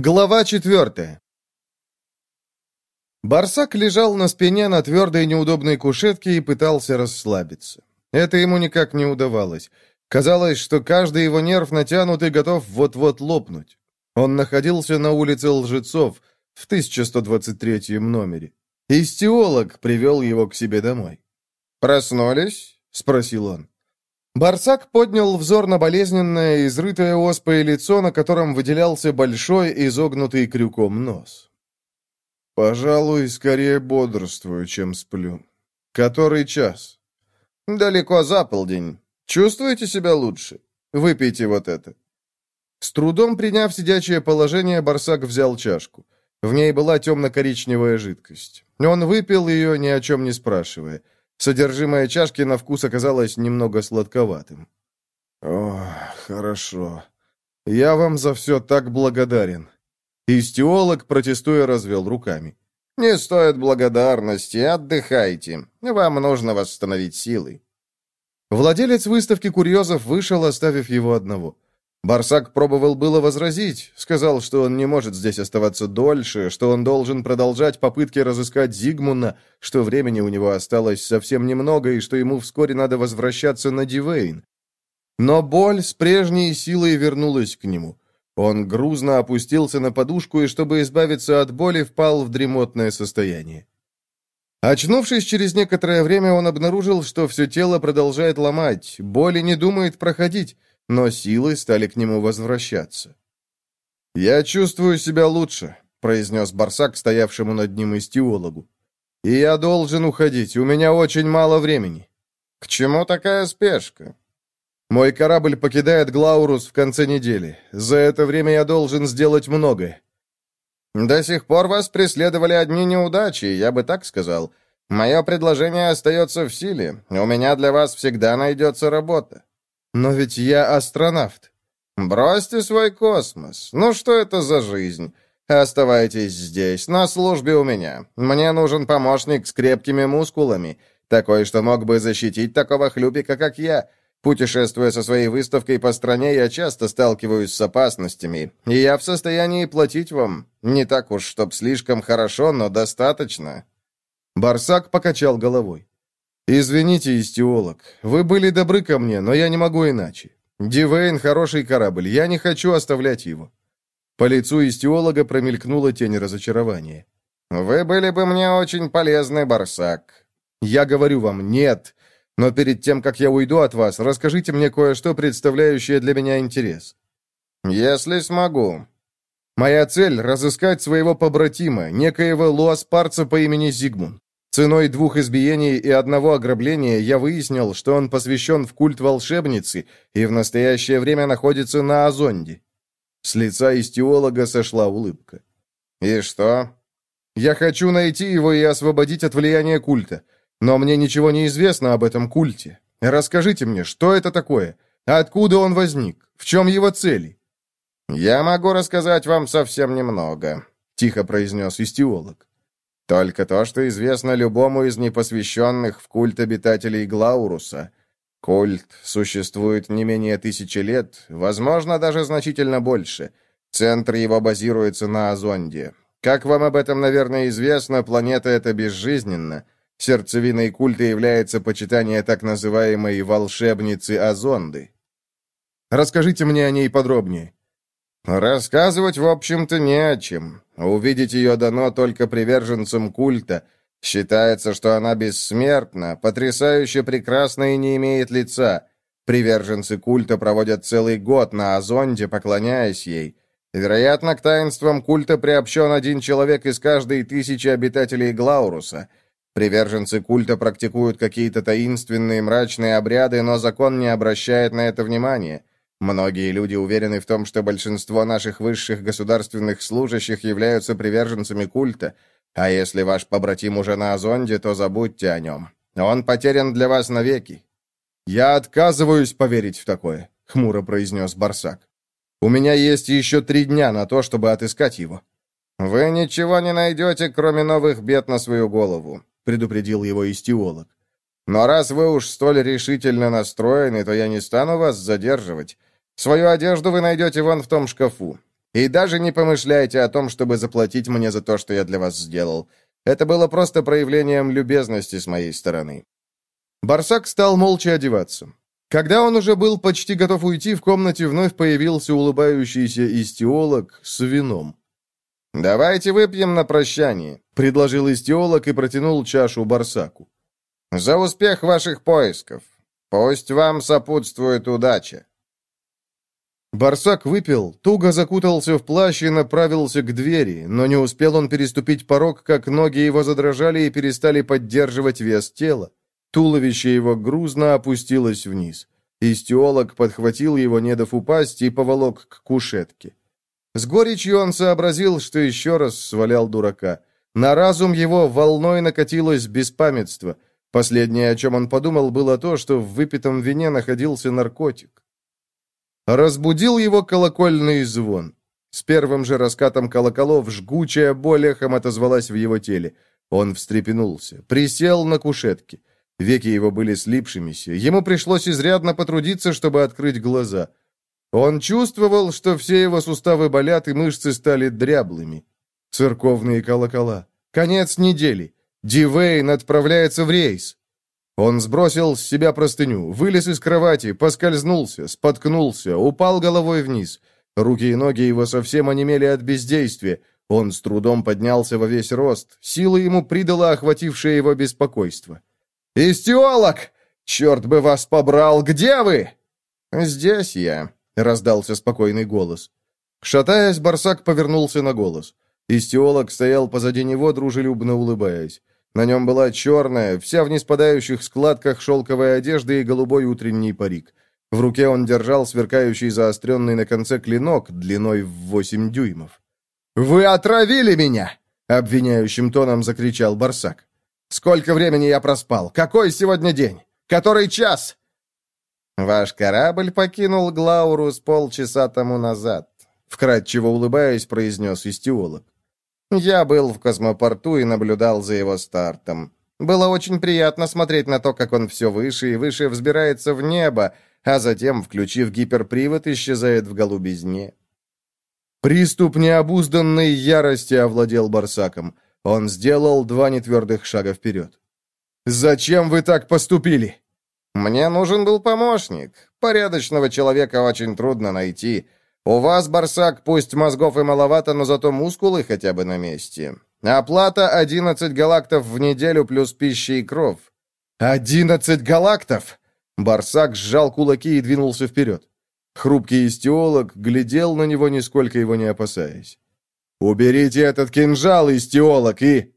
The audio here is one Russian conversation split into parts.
Глава четвертая. Барсак лежал на спине на твердой неудобной кушетке и пытался расслабиться. Это ему никак не удавалось. Казалось, что каждый его нерв натянут и готов вот-вот лопнуть. Он находился на улице Лжецов в 1123 номере. Истиолог привел его к себе домой. «Проснулись?» — спросил он. Барсак поднял взор на болезненное, изрытое оспой лицо, на котором выделялся большой, изогнутый крюком нос. «Пожалуй, скорее бодрствую, чем сплю. Который час?» «Далеко за полдень. Чувствуете себя лучше? Выпейте вот это». С трудом приняв сидячее положение, Барсак взял чашку. В ней была темно-коричневая жидкость. Он выпил ее, ни о чем не спрашивая. Содержимое чашки на вкус оказалось немного сладковатым. «О, хорошо. Я вам за все так благодарен». Истиолог, протестуя, развел руками. «Не стоит благодарности, отдыхайте. Вам нужно восстановить силы». Владелец выставки курьезов вышел, оставив его одного. Барсак пробовал было возразить, сказал, что он не может здесь оставаться дольше, что он должен продолжать попытки разыскать Зигмуна, что времени у него осталось совсем немного и что ему вскоре надо возвращаться на Дивейн. Но боль с прежней силой вернулась к нему. Он грузно опустился на подушку и, чтобы избавиться от боли, впал в дремотное состояние. Очнувшись через некоторое время, он обнаружил, что все тело продолжает ломать, боли не думает проходить, но силы стали к нему возвращаться. «Я чувствую себя лучше», — произнес Барсак, стоявшему над ним истиологу. «И я должен уходить, у меня очень мало времени». «К чему такая спешка?» «Мой корабль покидает Глаурус в конце недели. За это время я должен сделать многое». «До сих пор вас преследовали одни неудачи, я бы так сказал. Мое предложение остается в силе. У меня для вас всегда найдется работа». Но ведь я астронавт. Бросьте свой космос. Ну что это за жизнь? Оставайтесь здесь, на службе у меня. Мне нужен помощник с крепкими мускулами, такой, что мог бы защитить такого хлюпика, как я. Путешествуя со своей выставкой по стране, я часто сталкиваюсь с опасностями, и я в состоянии платить вам. Не так уж, чтоб слишком хорошо, но достаточно». Барсак покачал головой. «Извините, истиолог, вы были добры ко мне, но я не могу иначе. Дивейн — хороший корабль, я не хочу оставлять его». По лицу истиолога промелькнула тень разочарования. «Вы были бы мне очень полезны, Барсак». «Я говорю вам, нет. Но перед тем, как я уйду от вас, расскажите мне кое-что, представляющее для меня интерес». «Если смогу». «Моя цель — разыскать своего побратима, некоего луаспарца по имени Зигмун. Ценой двух избиений и одного ограбления я выяснил, что он посвящен в культ волшебницы и в настоящее время находится на Озонде. С лица истиолога сошла улыбка. «И что?» «Я хочу найти его и освободить от влияния культа. Но мне ничего не известно об этом культе. Расскажите мне, что это такое? Откуда он возник? В чем его цели?» «Я могу рассказать вам совсем немного», — тихо произнес истиолог. Только то, что известно любому из непосвященных в культ обитателей Глауруса. Культ существует не менее тысячи лет, возможно, даже значительно больше. Центр его базируется на Озонде. Как вам об этом, наверное, известно, планета эта безжизненна. Сердцевиной культа является почитание так называемой «волшебницы Озонды». Расскажите мне о ней подробнее. Рассказывать, в общем-то, не о чем. Увидеть ее дано только приверженцам культа. Считается, что она бессмертна, потрясающе прекрасна и не имеет лица. Приверженцы культа проводят целый год на Озонде, поклоняясь ей. Вероятно, к таинствам культа приобщен один человек из каждой тысячи обитателей Глауруса. Приверженцы культа практикуют какие-то таинственные мрачные обряды, но закон не обращает на это внимания. Многие люди уверены в том, что большинство наших высших государственных служащих являются приверженцами культа, а если ваш побратим уже на Озонде, то забудьте о нем. Он потерян для вас навеки». «Я отказываюсь поверить в такое», — хмуро произнес Барсак. «У меня есть еще три дня на то, чтобы отыскать его». «Вы ничего не найдете, кроме новых бед на свою голову», — предупредил его истиолог. «Но раз вы уж столь решительно настроены, то я не стану вас задерживать. Свою одежду вы найдете вон в том шкафу. И даже не помышляйте о том, чтобы заплатить мне за то, что я для вас сделал. Это было просто проявлением любезности с моей стороны». Барсак стал молча одеваться. Когда он уже был почти готов уйти, в комнате вновь появился улыбающийся истиолог с вином. «Давайте выпьем на прощание», — предложил истиолог и протянул чашу Барсаку. «За успех ваших поисков. Пусть вам сопутствует удача». Барсак выпил, туго закутался в плащ и направился к двери, но не успел он переступить порог, как ноги его задрожали и перестали поддерживать вес тела. Туловище его грузно опустилось вниз. Истиолог подхватил его, не дав упасть, и поволок к кушетке. С горечью он сообразил, что еще раз свалял дурака. На разум его волной накатилось беспамятство. Последнее, о чем он подумал, было то, что в выпитом вине находился наркотик. Разбудил его колокольный звон. С первым же раскатом колоколов жгучая боль эхом отозвалась в его теле. Он встрепенулся, присел на кушетке. Веки его были слипшимися. Ему пришлось изрядно потрудиться, чтобы открыть глаза. Он чувствовал, что все его суставы болят и мышцы стали дряблыми. Церковные колокола. Конец недели. Дивейн отправляется в рейс. Он сбросил с себя простыню, вылез из кровати, поскользнулся, споткнулся, упал головой вниз. Руки и ноги его совсем онемели от бездействия. Он с трудом поднялся во весь рост. Сила ему придала охватившее его беспокойство. «Истиолог! Черт бы вас побрал! Где вы?» «Здесь я», — раздался спокойный голос. Шатаясь, Барсак повернулся на голос. Истиолог стоял позади него, дружелюбно улыбаясь. На нем была черная, вся в неспадающих складках шелковая одежда и голубой утренний парик. В руке он держал сверкающий заостренный на конце клинок длиной в восемь дюймов. «Вы отравили меня!» — обвиняющим тоном закричал Барсак. «Сколько времени я проспал? Какой сегодня день? Который час?» «Ваш корабль покинул Глаурус полчаса тому назад», — вкратчиво улыбаясь, произнес истиолог. Я был в космопорту и наблюдал за его стартом. Было очень приятно смотреть на то, как он все выше и выше взбирается в небо, а затем, включив гиперпривод, исчезает в голубизне. Приступ необузданной ярости овладел Барсаком. Он сделал два нетвердых шага вперед. «Зачем вы так поступили?» «Мне нужен был помощник. Порядочного человека очень трудно найти. У вас, Барсак, пусть мозгов и маловато, но зато мускулы хотя бы на месте. Оплата 11 галактов в неделю плюс пища и кров. «Одиннадцать галактов!» Барсак сжал кулаки и двинулся вперед. Хрупкий истиолог глядел на него, нисколько его не опасаясь. «Уберите этот кинжал, истиолог, и...»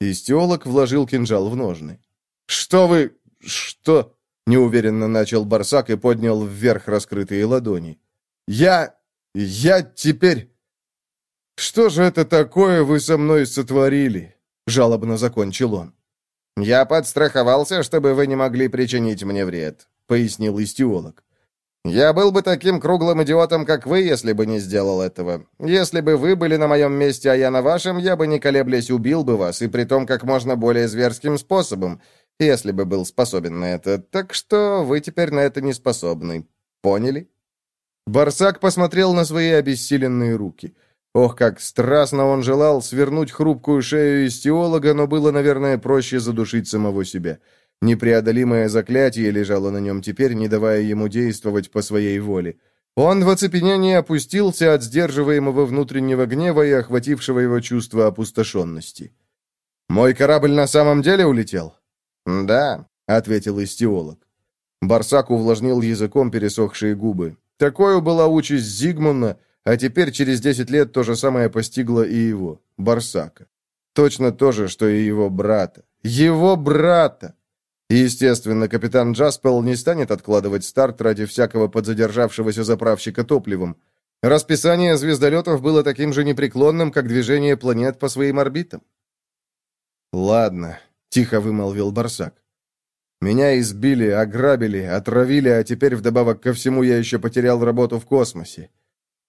Истиолог вложил кинжал в ножны. «Что вы... что...» Неуверенно начал Барсак и поднял вверх раскрытые ладони. Я... я теперь... Что же это такое вы со мной сотворили?» Жалобно закончил он. «Я подстраховался, чтобы вы не могли причинить мне вред», — пояснил истиолог. «Я был бы таким круглым идиотом, как вы, если бы не сделал этого. Если бы вы были на моем месте, а я на вашем, я бы, не колеблясь, убил бы вас, и при том как можно более зверским способом, если бы был способен на это. Так что вы теперь на это не способны. Поняли?» Барсак посмотрел на свои обессиленные руки. Ох, как страстно он желал свернуть хрупкую шею истиолога, но было, наверное, проще задушить самого себя. Непреодолимое заклятие лежало на нем теперь, не давая ему действовать по своей воле. Он в оцепенении опустился от сдерживаемого внутреннего гнева и охватившего его чувства опустошенности. «Мой корабль на самом деле улетел?» «Да», — ответил истиолог. Барсак увлажнил языком пересохшие губы. Такой была участь Зигмунда, а теперь через десять лет то же самое постигло и его, Барсака. Точно то же, что и его брата. Его брата! естественно, капитан Джаспел не станет откладывать старт ради всякого подзадержавшегося заправщика топливом. Расписание звездолетов было таким же непреклонным, как движение планет по своим орбитам. «Ладно», — тихо вымолвил Барсак. Меня избили, ограбили, отравили, а теперь вдобавок ко всему я еще потерял работу в космосе.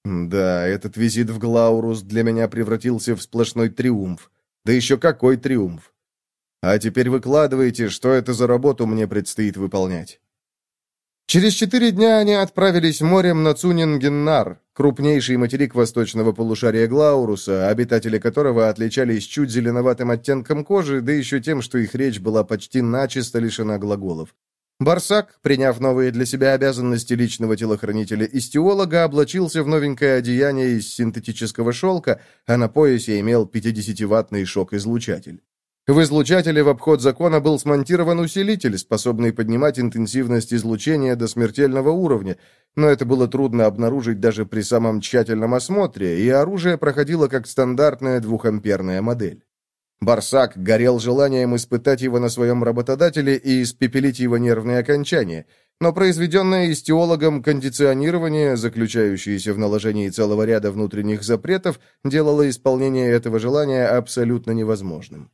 Да, этот визит в Глаурус для меня превратился в сплошной триумф. Да еще какой триумф! А теперь выкладывайте, что это за работу мне предстоит выполнять. Через четыре дня они отправились морем на Цунингеннар, крупнейший материк восточного полушария Глауруса, обитатели которого отличались чуть зеленоватым оттенком кожи, да еще тем, что их речь была почти начисто лишена глаголов. Барсак, приняв новые для себя обязанности личного телохранителя и стеолога, облачился в новенькое одеяние из синтетического шелка, а на поясе имел 50-ваттный шок-излучатель. В излучателе в обход закона был смонтирован усилитель, способный поднимать интенсивность излучения до смертельного уровня, но это было трудно обнаружить даже при самом тщательном осмотре, и оружие проходило как стандартная двухамперная модель. Барсак горел желанием испытать его на своем работодателе и испепелить его нервные окончания, но произведенное истеологом кондиционирование, заключающееся в наложении целого ряда внутренних запретов, делало исполнение этого желания абсолютно невозможным.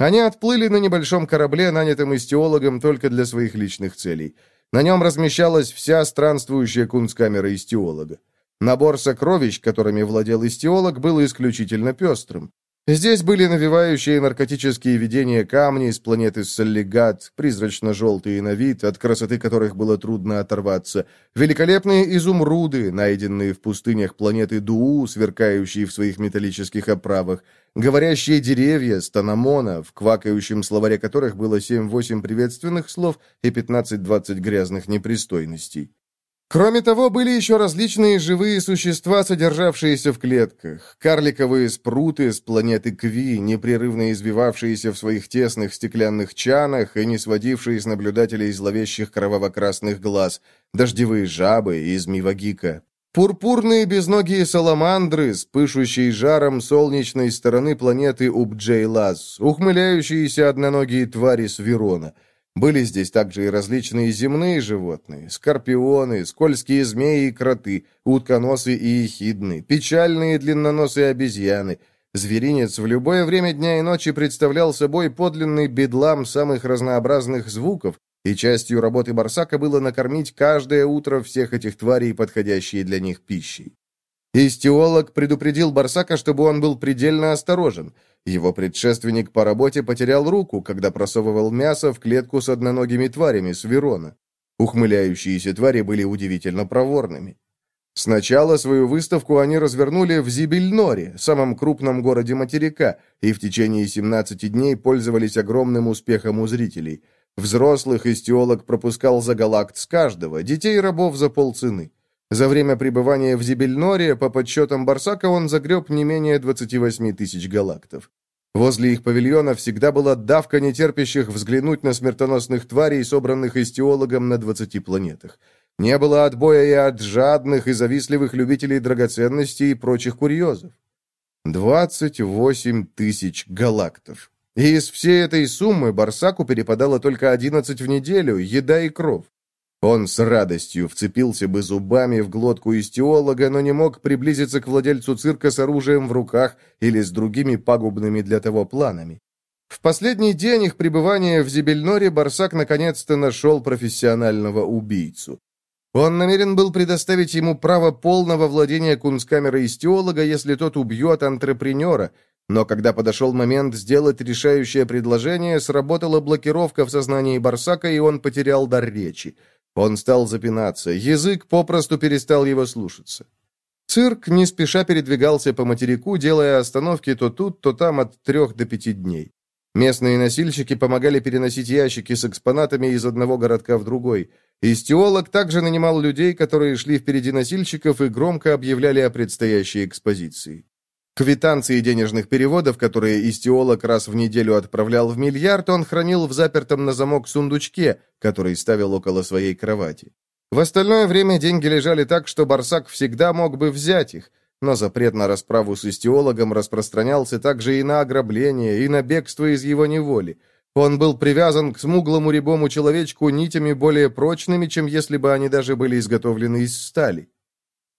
Они отплыли на небольшом корабле, нанятом истеологом только для своих личных целей. На нем размещалась вся странствующая кунсткамера истеолога. Набор сокровищ, которыми владел истеолог, был исключительно пестрым. Здесь были навевающие наркотические видения камни из планеты Соллигат, призрачно-желтые на вид, от красоты которых было трудно оторваться, великолепные изумруды, найденные в пустынях планеты Дуу, сверкающие в своих металлических оправах, говорящие деревья, станомона, в квакающем словаре которых было 7-8 приветственных слов и 15-20 грязных непристойностей. Кроме того, были еще различные живые существа, содержавшиеся в клетках. Карликовые спруты с планеты Кви, непрерывно извивавшиеся в своих тесных стеклянных чанах и не сводившие с наблюдателей зловещих кроваво-красных глаз, дождевые жабы из Мивагика. Пурпурные безногие саламандры с пышущей жаром солнечной стороны планеты Убджейлас, ухмыляющиеся одноногие твари с Верона — были здесь также и различные земные животные, скорпионы, скользкие змеи и кроты, утконосы и ехидны, печальные длинноносые обезьяны. Зверинец в любое время дня и ночи представлял собой подлинный бедлам самых разнообразных звуков, и частью работы Барсака было накормить каждое утро всех этих тварей, подходящие для них пищей. Истеолог предупредил Барсака, чтобы он был предельно осторожен – его предшественник по работе потерял руку, когда просовывал мясо в клетку с одноногими тварями с Верона. Ухмыляющиеся твари были удивительно проворными. Сначала свою выставку они развернули в Зибельноре, самом крупном городе материка, и в течение 17 дней пользовались огромным успехом у зрителей. Взрослых истеолог пропускал за галакт с каждого, детей рабов за полцены. За время пребывания в Зибельноре, по подсчетам Барсака, он загреб не менее 28 тысяч галактов. Возле их павильона всегда была давка нетерпящих взглянуть на смертоносных тварей, собранных истеологом на 20 планетах. Не было отбоя и от жадных и завистливых любителей драгоценностей и прочих курьезов. 28 тысяч галактов. И из всей этой суммы Барсаку перепадало только 11 в неделю, еда и кров. Он с радостью вцепился бы зубами в глотку истеолога, но не мог приблизиться к владельцу цирка с оружием в руках или с другими пагубными для того планами. В последний день их пребывания в Зибельноре Барсак наконец-то нашел профессионального убийцу. Он намерен был предоставить ему право полного владения кунсткамерой истеолога, если тот убьет антрепренера, но когда подошел момент сделать решающее предложение, сработала блокировка в сознании Барсака, и он потерял дар речи. Он стал запинаться, язык попросту перестал его слушаться. Цирк не спеша передвигался по материку, делая остановки то тут, то там от трех до пяти дней. Местные носильщики помогали переносить ящики с экспонатами из одного городка в другой. Истеолог также нанимал людей, которые шли впереди носильщиков и громко объявляли о предстоящей экспозиции. Квитанции денежных переводов, которые истеолог раз в неделю отправлял в миллиард, он хранил в запертом на замок сундучке, который ставил около своей кровати. В остальное время деньги лежали так, что Барсак всегда мог бы взять их, но запрет на расправу с истеологом распространялся также и на ограбление, и на бегство из его неволи. Он был привязан к смуглому рябому человечку нитями более прочными, чем если бы они даже были изготовлены из стали.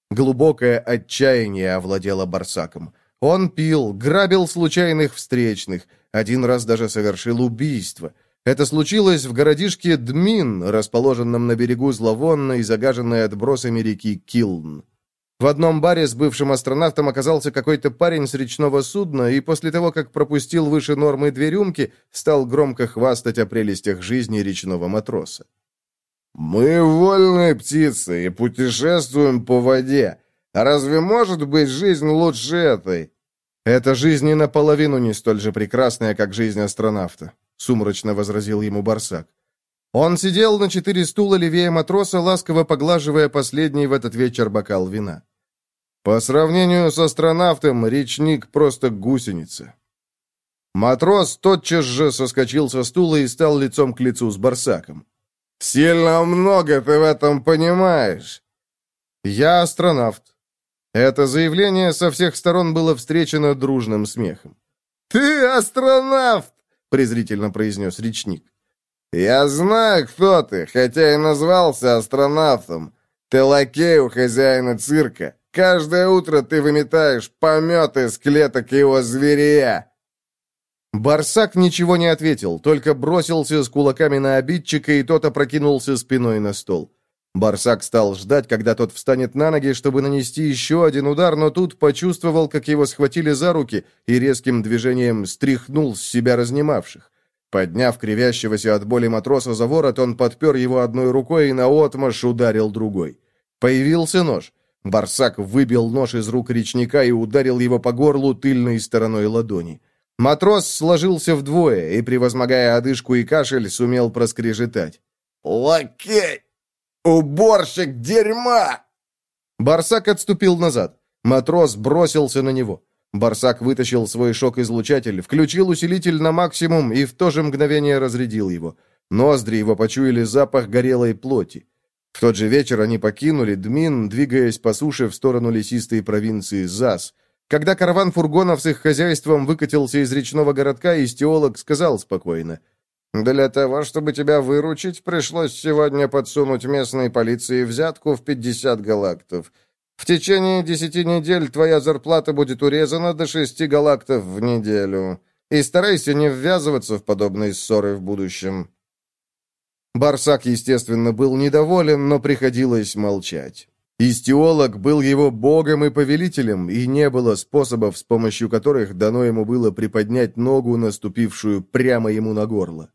Глубокое отчаяние овладело Барсаком. Он пил, грабил случайных встречных, один раз даже совершил убийство. Это случилось в городишке Дмин, расположенном на берегу зловонной загаженной отбросами реки Килн. В одном баре с бывшим астронавтом оказался какой-то парень с речного судна, и после того, как пропустил выше нормы две рюмки, стал громко хвастать о прелестях жизни речного матроса. Мы вольные птицы и путешествуем по воде. Разве может быть жизнь лучше этой? Эта жизнь и наполовину не столь же прекрасная, как жизнь астронавта, сумрачно возразил ему Барсак. Он сидел на четыре стула левее матроса, ласково поглаживая последний в этот вечер бокал вина. По сравнению с астронавтом, речник просто гусеница. Матрос тотчас же соскочил со стула и стал лицом к лицу с Барсаком. «Сильно много ты в этом понимаешь!» «Я астронавт». Это заявление со всех сторон было встречено дружным смехом. «Ты астронавт!» — презрительно произнес речник. «Я знаю, кто ты, хотя и назвался астронавтом. Ты лакей у хозяина цирка. Каждое утро ты выметаешь помет из клеток его зверя». Барсак ничего не ответил, только бросился с кулаками на обидчика, и тот опрокинулся спиной на стол. Барсак стал ждать, когда тот встанет на ноги, чтобы нанести еще один удар, но тут почувствовал, как его схватили за руки и резким движением стряхнул с себя разнимавших. Подняв кривящегося от боли матроса за ворот, он подпер его одной рукой и наотмашь ударил другой. Появился нож. Барсак выбил нож из рук речника и ударил его по горлу тыльной стороной ладони. Матрос сложился вдвое и, превозмогая одышку и кашель, сумел проскрежетать. «Лакей! Уборщик дерьма!» Барсак отступил назад. Матрос бросился на него. Барсак вытащил свой шок-излучатель, включил усилитель на максимум и в то же мгновение разрядил его. Ноздри его почуяли запах горелой плоти. В тот же вечер они покинули Дмин, двигаясь по суше в сторону лесистой провинции Зас. Когда караван фургонов с их хозяйством выкатился из речного городка, истеолог сказал спокойно. «Для того, чтобы тебя выручить, пришлось сегодня подсунуть местной полиции взятку в 50 галактов. В течение десяти недель твоя зарплата будет урезана до шести галактов в неделю. И старайся не ввязываться в подобные ссоры в будущем». Барсак, естественно, был недоволен, но приходилось молчать. Истиолог был его богом и повелителем, и не было способов, с помощью которых дано ему было приподнять ногу, наступившую прямо ему на горло.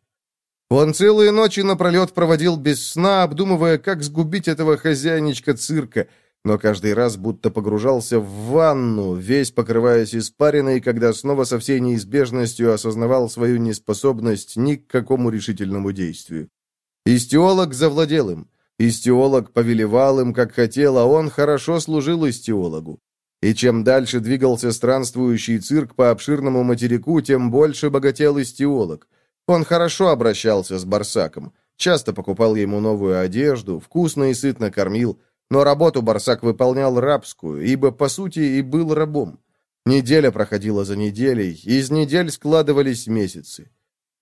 Он целые ночи напролет проводил без сна, обдумывая, как сгубить этого хозяйничка цирка — но каждый раз будто погружался в ванну, весь покрываясь испариной, когда снова со всей неизбежностью осознавал свою неспособность ни к какому решительному действию. Истиолог завладел им. Истиолог повелевал им, как хотел, а он хорошо служил истиологу. И чем дальше двигался странствующий цирк по обширному материку, тем больше богател истиолог. Он хорошо обращался с Барсаком, часто покупал ему новую одежду, вкусно и сытно кормил, но работу Барсак выполнял рабскую, ибо, по сути, и был рабом. Неделя проходила за неделей, из недель складывались месяцы.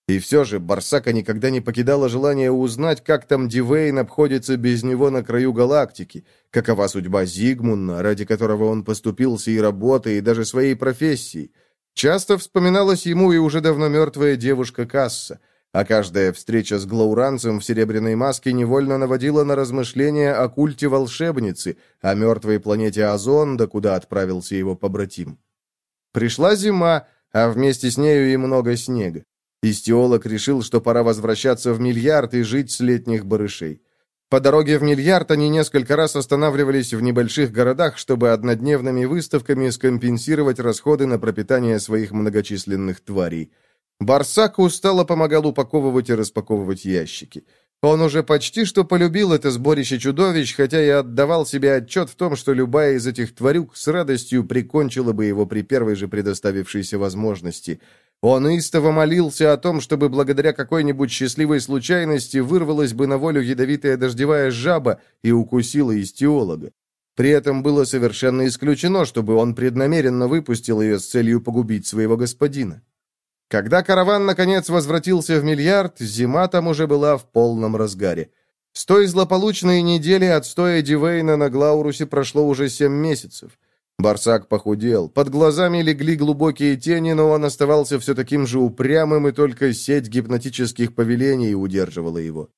И все же Барсака никогда не покидало желание узнать, как там Дивейн обходится без него на краю галактики, какова судьба Зигмунна, ради которого он поступился и работой, и даже своей профессией. Часто вспоминалась ему и уже давно мертвая девушка Касса — а каждая встреча с глауранцем в серебряной маске невольно наводила на размышления о культе волшебницы, о мертвой планете Озонда, куда отправился его побратим. Пришла зима, а вместе с нею и много снега. Истиолог решил, что пора возвращаться в Мильярд и жить с летних барышей. По дороге в Мильярд они несколько раз останавливались в небольших городах, чтобы однодневными выставками скомпенсировать расходы на пропитание своих многочисленных тварей – Барсак устало помогал упаковывать и распаковывать ящики. Он уже почти что полюбил это сборище чудовищ, хотя и отдавал себе отчет в том, что любая из этих тварюк с радостью прикончила бы его при первой же предоставившейся возможности. Он истово молился о том, чтобы благодаря какой-нибудь счастливой случайности вырвалась бы на волю ядовитая дождевая жаба и укусила истиолога. При этом было совершенно исключено, чтобы он преднамеренно выпустил ее с целью погубить своего господина. Когда караван, наконец, возвратился в миллиард, зима там уже была в полном разгаре. С той злополучной недели отстоя Дивейна на Глаурусе прошло уже семь месяцев. Барсак похудел, под глазами легли глубокие тени, но он оставался все таким же упрямым, и только сеть гипнотических повелений удерживала его.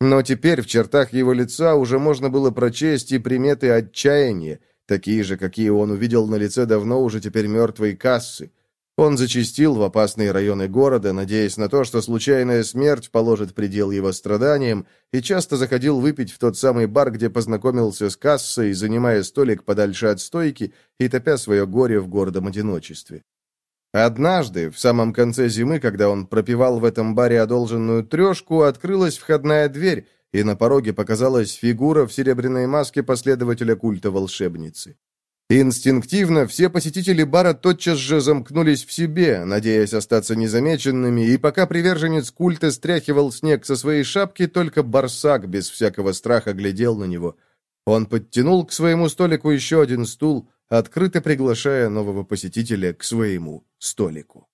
Но теперь в чертах его лица уже можно было прочесть и приметы отчаяния, такие же, какие он увидел на лице давно уже теперь мертвой кассы. Он зачастил в опасные районы города, надеясь на то, что случайная смерть положит предел его страданиям, и часто заходил выпить в тот самый бар, где познакомился с кассой, занимая столик подальше от стойки и топя свое горе в гордом одиночестве. Однажды, в самом конце зимы, когда он пропивал в этом баре одолженную трешку, открылась входная дверь, и на пороге показалась фигура в серебряной маске последователя культа волшебницы. Инстинктивно все посетители бара тотчас же замкнулись в себе, надеясь остаться незамеченными, и пока приверженец культа стряхивал снег со своей шапки, только барсак без всякого страха глядел на него. Он подтянул к своему столику еще один стул, открыто приглашая нового посетителя к своему столику.